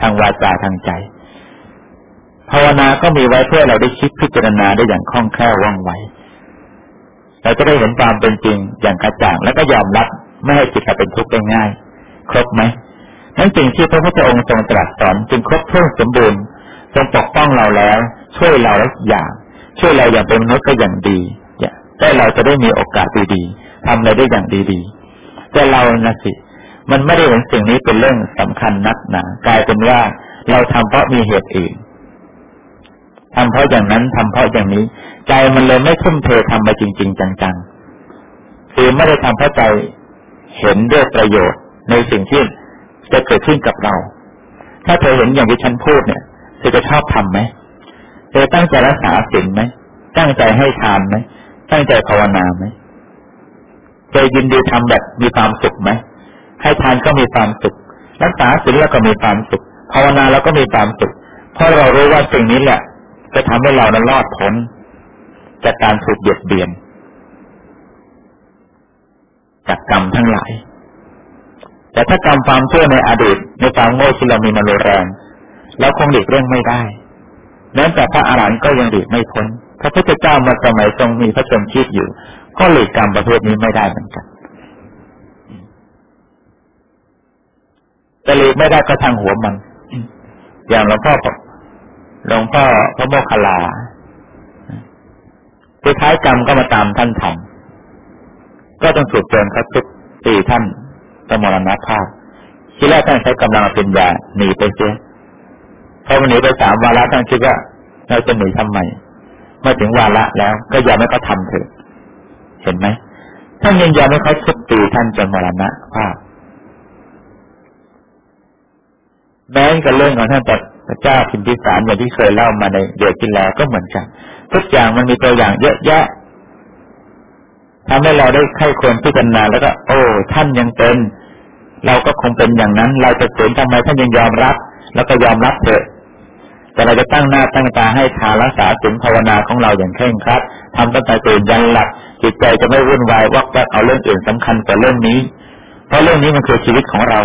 ทางวาจาทางใจ ภาวนาก็มีไว้เพื่อเราได้คิดพิจารณาได้อย่างคล่องแคล่วว่องไวเราจะได้เห็นความเป็นจริงอย่างกระจ่าง แล้วก็ยอมรับไม่ให้จิตเราเป็นทุกข์ได้ง่าย ครบไหมนั่นสิ่งที่พระพุทธองค์ทรงตรัสสอนจึงครบถ้วนสมบูรณ์ทรงปกป้องเราแล้ว ช่วยเราอย่าง ช่วยเราอย่างเป็นมนุษย์ก็อย่างดีแต่เราจะได้มีโอกาสดีๆทำอะไรได้อย่างดีๆ แต่เรานะสิ มันไม่ได้เห็นสิ่งนี้เป็นเรื่องสำคัญนักหนากลายเป็นว่าเราทำเพราะมีเหตุอื่นทำเพราะอย่างนั้นทำเพราะอย่างนี้ ใจมันเลยไม่ทุ่มเททำไปจริง ๆ จังๆ คือไม่ได้ทำเพราะใจเห็นด้วยประโยชน์ในสิ่งที่จะเกิดขึ้นกับเรา ถ้าเธอเห็นอย่างที่ฉันพูดเนี่ยเธอจะชอบทำไหม เธอตั้งใจรักษาศีลไหมตั้งใจให้ทานไหมตั้งใจภาวนาไหมเธอยินดีทำแบบมีความสุขไหมให้ทานก็มีความสุข รักษาศีลแล้วก็มีความสุขภาวนาแล้วก็มีความสุขเพราะเรารู้ว่าสิ่งนี้แหละ จะทำให้เรานั้นรอดพ้นจากการถูกเบียดเบียนจากกรรมทั้งหลาย แต่ถ้ากรรมความชั่วในอดีตในความโง่ที่เรามีมาแรงเราคงหลีกเลี่ยงไม่ได้ แม้แต่พระอรหันต์ก็ยังหลีกไม่พ้น พระพุทธเจ้ามาสมัยทรงมีพระชนชีพอยู่ ก็หลีกกรรมประเภทนี้ไม่ได้เหมือนกันจะหลีกไม่ได้ก็ทางหัวมัน อย่างหลวงพ่อหลวงพ่อพระโมคคัลลาสุดท้ายกรรมก็มาตามท่านทำก็ต้องถูกเตือนครับทุกตีท่านตมรณภาพที่แรกท่านใช้กำลังป็นยาหนีไปเสีย พอมันหนีไปสามวาระท่านคิดว่าเราจะหนีทำไมเมื่อถึงวาระแล้วก็ยอมให้เขาทาเถอะเห็นไหมท่านยังยอมให้เขาทุบตีท่านจนมรณะภาพแม้กับเรื่องของท่านพระเจ้าพิมพิสารอย่างที่เคยเล่ามาในเดือนที่แล้วก็เหมือนกัน ทุกอย่างมันมีตัวอย่างเยอะแยะทำให้เราได้ไข้ควรพิจารณาแล้วก็ โอ้ ท่านยังเป็น เราก็คงเป็นอย่างนั้น เราจะฝืนทำไมท่านยังยอมรับ แล้วก็ยอมรับเถอะ แต่เราจะตั้งหน้าตั้งตาให้ทานรักษาศีลภาวนาของเราอย่างเคร่งครัดทำตั้งแต่ตื่นยันหลับจิตใจจะไม่วุ่นวายวักแวกเอาเรื่องอื่นสำคัญกว่าเรื่องนี้ เพราะเรื่องนี้มันคือชีวิตของเรา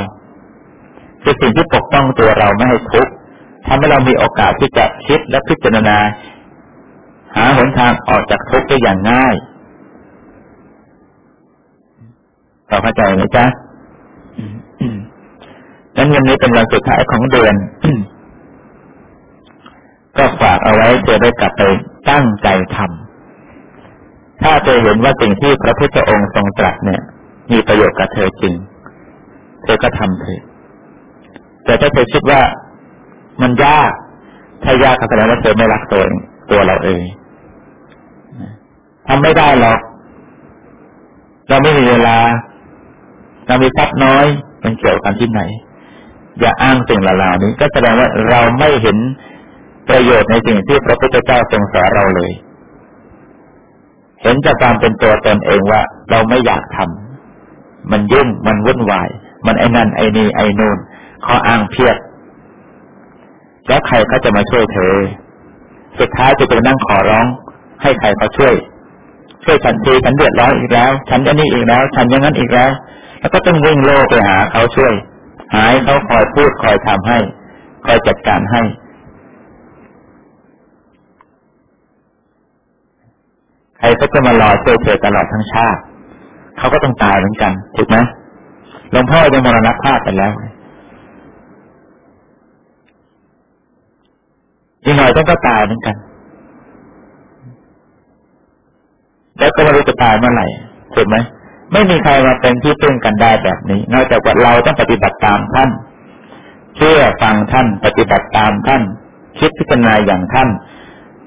คือสิ่งที่ปกป้องตัวเราไม่ให้ทุกข์ทำให้เรามีโอกาสที่จะคิดและพิจารณา หาหนทางออกจากทุกข์ได้อย่างง่ายเราเข้าใจไหมจ๊ะนั้นวันนี้เป็นวันสุดท้ายของเดือน ก็ฝากเอาไว้เธอได้กลับไปตั้งใจทำถ้าเธอเห็นว่าสิ่งที่พระพุทธองค์ทรงตรัสเนี่ย มีประโยชน์กับเธอจริง เธอก็ทำเถอะแต่ถ้าเธอคิดว่ามันยากถ้ายากก็แสดงว่าเธอไม่รักตัวเองตัวเราเองทำไม่ได้หรอก เราไม่มีเวลา เรามีทรัพย์น้อย มันเกี่ยวกันที่ไหน อย่าอ้างสิ่งเหล่านี้ ก็แสดงว่าเราไม่เห็น ประโยชน์ในสิ่งที่พระพุทธเจ้าทรงสอนเราเลย เห็นจากความเป็นตัวตนเองว่า เราไม่อยากทำมันยุ่งมันวุ่นวาย มันไอ้นั่นไอ้นี่ไอ้นู่นข้ออ้างเพียบ แล้วใครเขาจะมาช่วยเธอ สุดท้ายจะไปนั่งขอร้อง ให้ใครเขาช่วย ช่วยฉันทีฉันเดือดร้อนอีกแล้ว ฉันอันนี้อีกแล้ว ฉันอย่างนั้นอีกแล้ว แล้วก็ต้องวิ่งโลกไปหาเขาช่วย หายเขาคอยพูดคอยทำให้ คอยจัดการให้ใค รก็จะมารอช่วยเธอตลอดทั้งชาติ เขาก็ต้องตายเหมือนกัน ถูกไหมหลวงพ่อจะมรณภาพไปแล้วอีกหน่อยต้องก็ตายเหมือนกัน แล้วก็ไม่รู้จะตายเมื่อไหร่ถูกไหม ไม่มีใครมาเป็นที่พึ่งกันได้แบบนี้ นอกจากว่าเราต้องปฏิบัติตามท่าน เชื่อฟังท่าน ปฏิบัติตามท่าน คิดพิจารณาอย่างท่าน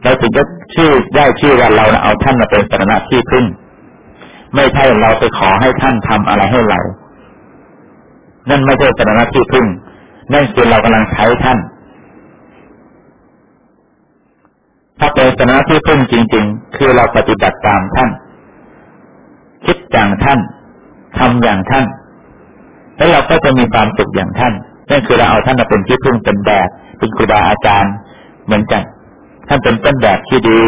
เราถึงจะ ชื่อได้ชื่อว่าเราเอาท่านมาเป็นสถานะที่พึ่งไม่ใช่เราไปขอให้ท่านทำอะไรให้เรา นั่นไม่ใช่สถานะที่พึ่ง นั่นคือเรากำลังใช้ท่าน ถ้าเป็นสถานะที่พึ่งจริง ๆ คือเราปฏิบัติตามท่าน คิดอย่างท่านทำอย่างท่าน แล้วเราก็จะมีความสุขอย่างท่าน นั่นคือเราเอาท่านมาเป็นที่พึ่งเป็นแบบ เป็นครูบาอาจารย์ เหมือนกัน ท่านเป็นต้นแบบที่ดี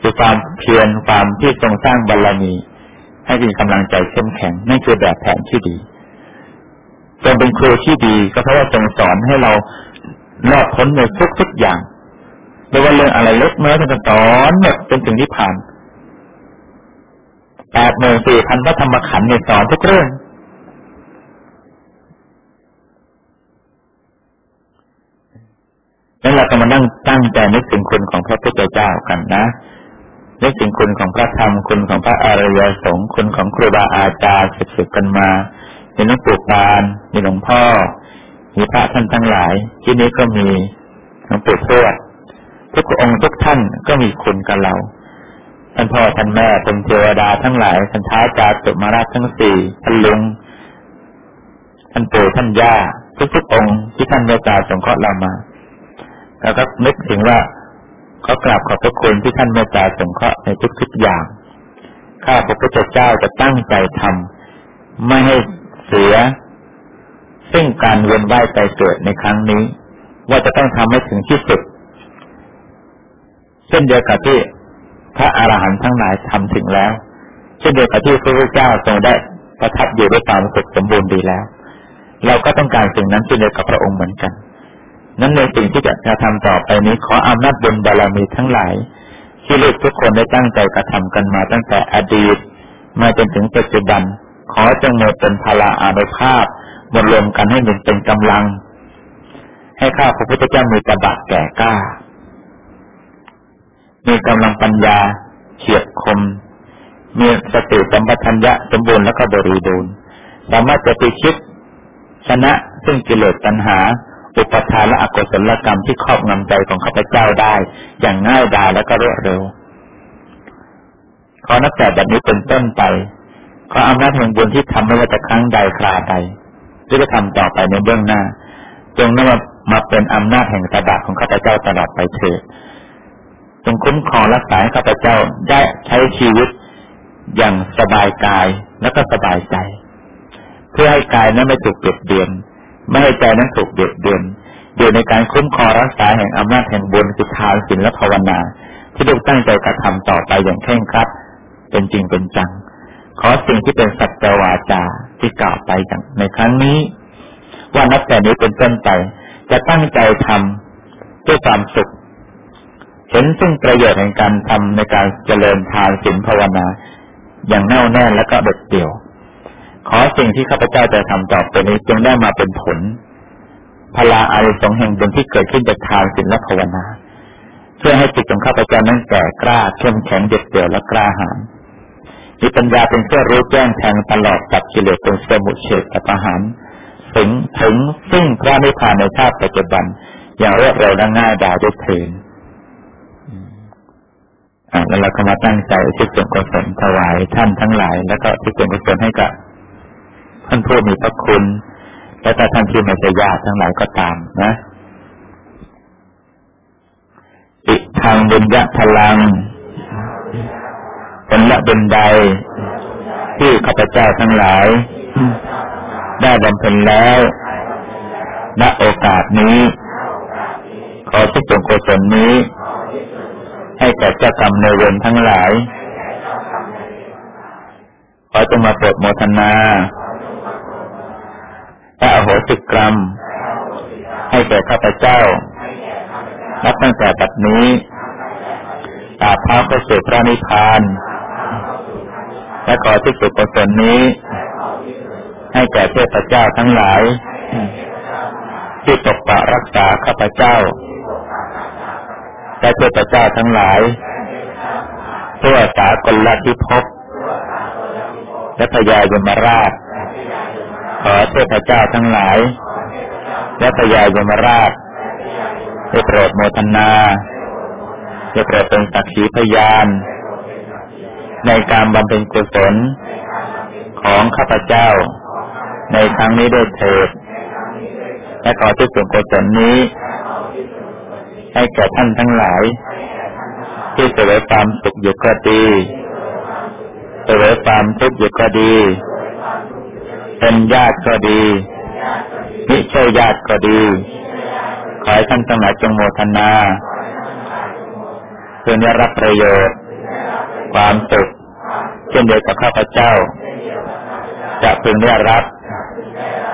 คือความเพียรความที่ทรงสร้างบารมี ให้มีกำลังใจเข้มแข็งนั่นคือแบบแผนที่ดีทรงเป็นครูที่ดี ก็เพราะว่าทรงสอนให้เรารอดพ้นในทุกๆอย่างไม่ว่าเรื่องอะไรเล็กน้อยท่านสอนหมดจนถึงนิพพานแปดหมื่นสี่พันพระธรรมขันธ์เนี่ยสอนทุกเรื่อง นั้นเราก็มานั่งตั้งใจนึกถึงคุณของพระพุทธเจ้ากันนะนึกถึงคุณของพระธรรมคุณของพระอริยสงฆ์คุณของครูบาอาจารย์สืบๆกันมามีหลวงปู่ปานมีหลวงพ่อ มีพระท่านทั้งหลาย ที่นี้ก็มีหลวงปู่ทวดทุกองค์ทุกท่านก็มีคุณกับเราท่านพ่อท่านแม่เป็นเทวดาทั้งหลายท่านท้าจาตุมาราชทั้งสี่ท่านลุงท่านปู่ท่านย่าทุกๆองค์ที่ท่านเมตตาสงเคราะห์เรามา แล้วก็นึกถึงว่าเขากราบขอบพระคุณที่ท่านเมตตาสงเคราะห์ในทุกๆอย่าง ข้าพระพุทธเจ้าจะตั้งใจทำไม่ให้เสีย ซึ่งการเวียนว่ายใจเกิดในครั้งนี้ ว่าจะต้องทำให้ถึงที่สุด เช่นเดียวกับที่พระอาหารหันต์ทั้งหลายทำถึงแล้ว เช่นเดียวกับที่พระพุทธเจ้าทรงได้ประทับอยู่ด้วยความสุขสมบูรณ์ดีแล้ว เราก็ต้องการสิ่งนั้นเช่นเดียวกับพระองค์เหมือนกัน นั้นในสิ่งที่จะกระทำต่อไปนี้ขออำนาจบุญบารมีทั้งหลาย ที่ลูกทุกคนได้ตั้งใจกระทำกันมาตั้งแต่อดีต มาจนถึงปัจจุบัน ขอจงมีเป็นพลาอานุภาพมดรวมกันให้มันเป็นกำลัง ให้ข้าพระพุทธเจ้ามีกระบะแก่กล้า มีกำลังปัญญาเฉียบคม มีสติสัมปชัญญะสมบูรณ์และก็บริบูรณ์สามารถจะไปคิดชนะซึ่งกิเลสตัณหา อุปทานและอกุศลกรรมที่ครอบงำใจของข้าพเจ้าได้ อย่างง่ายดายและก็รวดเร็ว ขอนับแต่แบบนี้เป็นต้นไป ขออำนาจแห่งบุญที่ทำไม่ว่าจะครั้งใดคราใดที่จะทำต่อไปในเบื้องหน้า จงนำมาเป็นอำนาจแห่งตบะของข้าพเจ้าตลอดไปเถิดจงคุ้มครองรักษาข้าพเจ้าได้ใช้ชีวิตอย่างสบายกายและก็สบายใจ เพื่อให้กายนั้นไม่ถูกเปลียดเบียน ไม่ให้ใจนั้นถูกเบียดเบียนอยู่ในการคุ้มครองรักษาแห่งอำนาจแห่งบุญคือทานศีลและภาวนา ที่ลูกตั้งใจกระทำต่อไปอย่างเคร่งครัดเป็นจริงเป็นจัง ขอสิ่งที่เป็นสัจวาจาที่กล่าวไปอย่างในครั้งนี้ ว่านับแต่นี้เป็นต้นไป จะตั้งใจทำด้วยความสุข เห็นซึ่งประโยชน์แห่งการทำในการเจริญทานศีลภาวนา อย่างแน่วแน่และก็เด็ดเดี่ยว ขอสิ่งที่ข้าพเจ้าจะทำต่อไปนี้จงได้มาเป็นผลพลาอาริสงแห่งบุญที่เกิดขึ้นจากทานศีลและภาวนาเพื่อให้จิตของข้าพเจ้านั้นแก่กล้าเข้มแข็งเด็ดเดี่ยวและกล้าหาญมีปัญญาเป็นเสื้อรู้แจ้งแทงตลอดจับกิเลสเป็นสมุเฉดประหารถึงถึงซึ่งพระนิพพานในชาติปัจจุบัน อย่างรวดเร็วและง่ายดายด้วยเถินแล้วเราก็มาตั้งใจที่ส่วนกุศลถวายท่านทั้งหลาย แล้วก็ที่ส่วนกุศลให้กับ ท่านผู้มีพระคุณ และแต่ท่านที่ไม่ใช่ญาติทั้งหลายก็ตามนะอิทางบุญยะพลังผลละบุญใด ที่ข้าพเจ้าทั้งหลาย ได้บำเพ็ญแล้วณโอกาสนี้ ขอทุกส่วนกุศลนี้ ให้แก่เจ้ากรรมในเวรทั้งหลายขอจงมาโปรดโมทนา และอโหสิกรรม ให้แก่ข้าพเจ้า นับตั้งแต่บัดนี้ตาพาเข้าสู่พระนิพพาน และขอที่สุดกุศลนี้ ให้แก่เทพเจ้าทั้งหลาย ที่ปกปักรักษาข้าพเจ้า และเทพเจ้าทั้งหลายทั่วสากลทิภพและพญายมราช ขอเทพเจ้าทั้งหลาย และพญายมราชได้โปรดโมทนาได้โปรดเป็นสักขีพยาน ในการบำเพ็ญกุศลของข้าพเจ้า ในครั้งนี้ด้วยเถิดและขอที่ส่วนกุศลนี้ ให้แก่ท่านทั้งหลาย ที่เสวยความสุขอยู่ก็ดีเสวยความทุกข์อยู่ก็ดี เป็นญาติก็ดีมิใช่ญาติก็ดี ขอให้ท่านทั้งหลายจงโมทนาเพื่อได้รับประโยชน์ ความสุขเช่นเดียวกับข้าพเจ้า จะพึงได้รับ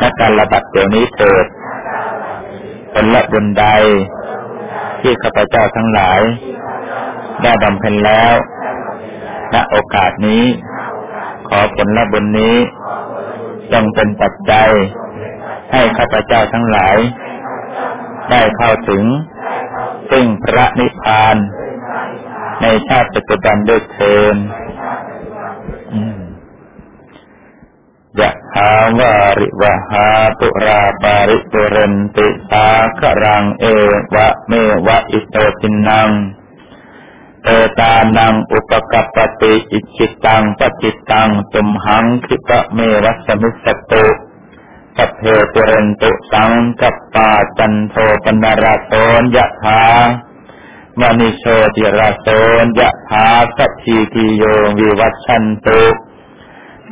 นักการระบัดเดี๋ยวนี้เถิดผลละบุญใด ที่ข้าพเจ้าทั้งหลาย ได้บำเพ็ญแล้ว ณโอกาสนี้ ขอผลละบุญนี้ จงเป็นปัจจัย ให้ข้าพเจ้าทั้งหลาย ได้เข้าถึง ซึ่งพระนิพพาน ในชาติปัจจุบันด้วยเทินยะหาวาริวะหาปุราปาริปุเรนติสาครังเอวะเมวะอิโตทินนัง เปตานังอุปะกัปปะติอิจฉิตังปัตถิตังตุมหัง ขิปปะเมวะ สะมิชฌะตุสัพเพปูเรนตุสังกัปปาจันโทปัณณะระโส ยะถา มะณิโชติระโส ยะถาสัพพีติโยวิวัชชันตุ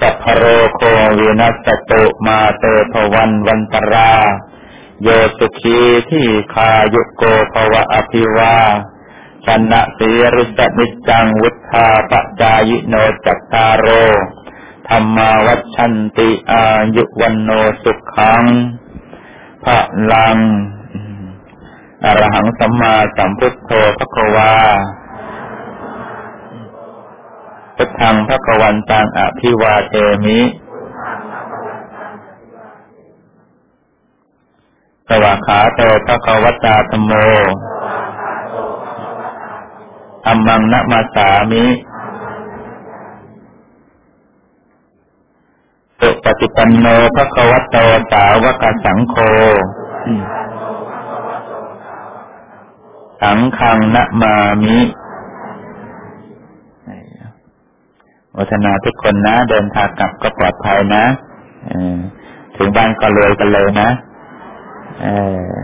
สัพพะโรโควินัสตุมาเตภวันวันตรา โยสุขีที่คายุโกภวะอภิวา ชนนะสีริสนิจังวุธาปจายโนจัตตารโรธรรมาวัชันติอายุวันโนสุขังพระลังอรหังสัมมาสัมพุทโธพระควาพุทธังพระกวันตังอภิวาเทมิ สวากขาโตพระกวตาธโม อัมมังนะมาสามิสุปฏิปันโนพระวตโตสาวกสังโฆสังฆังนะมามิวัฒนาทุกคนนะ เดินทางกลับก็ปลอดภัยนะถึงบ้านก็เลยกันเลยนะ